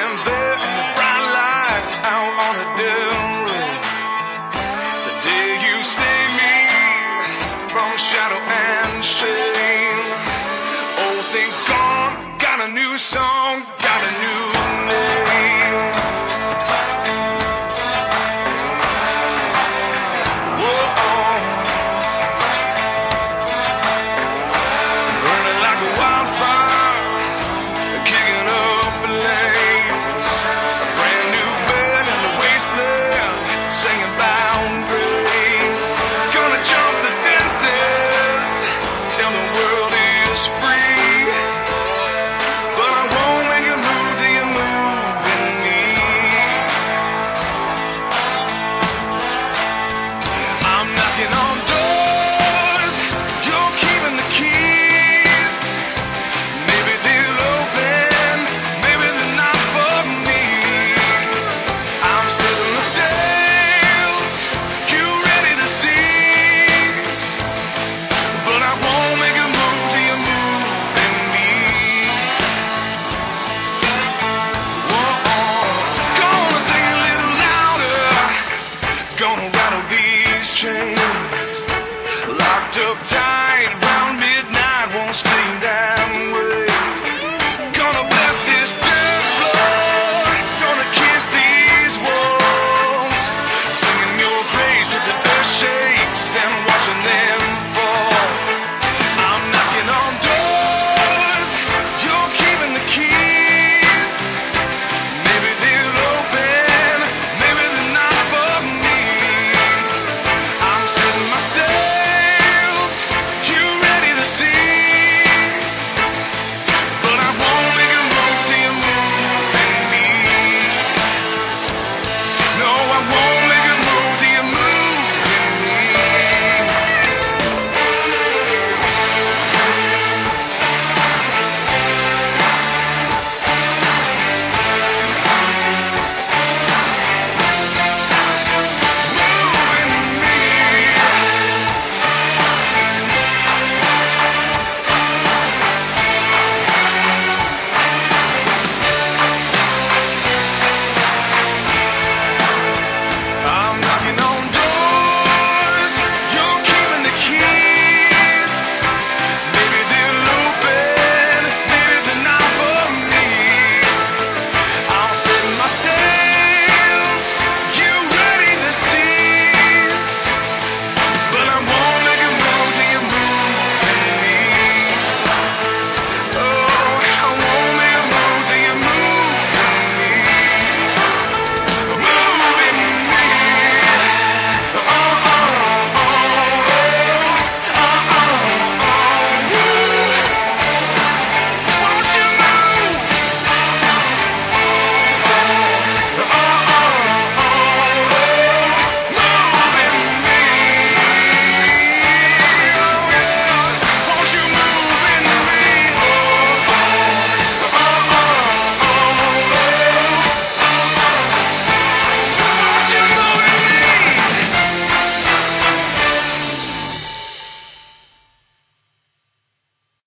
Sitting there in the bright light out on a dim road. The day you saved me from shadow and shame. Old things gone, got a new song. chains, locked up tight round.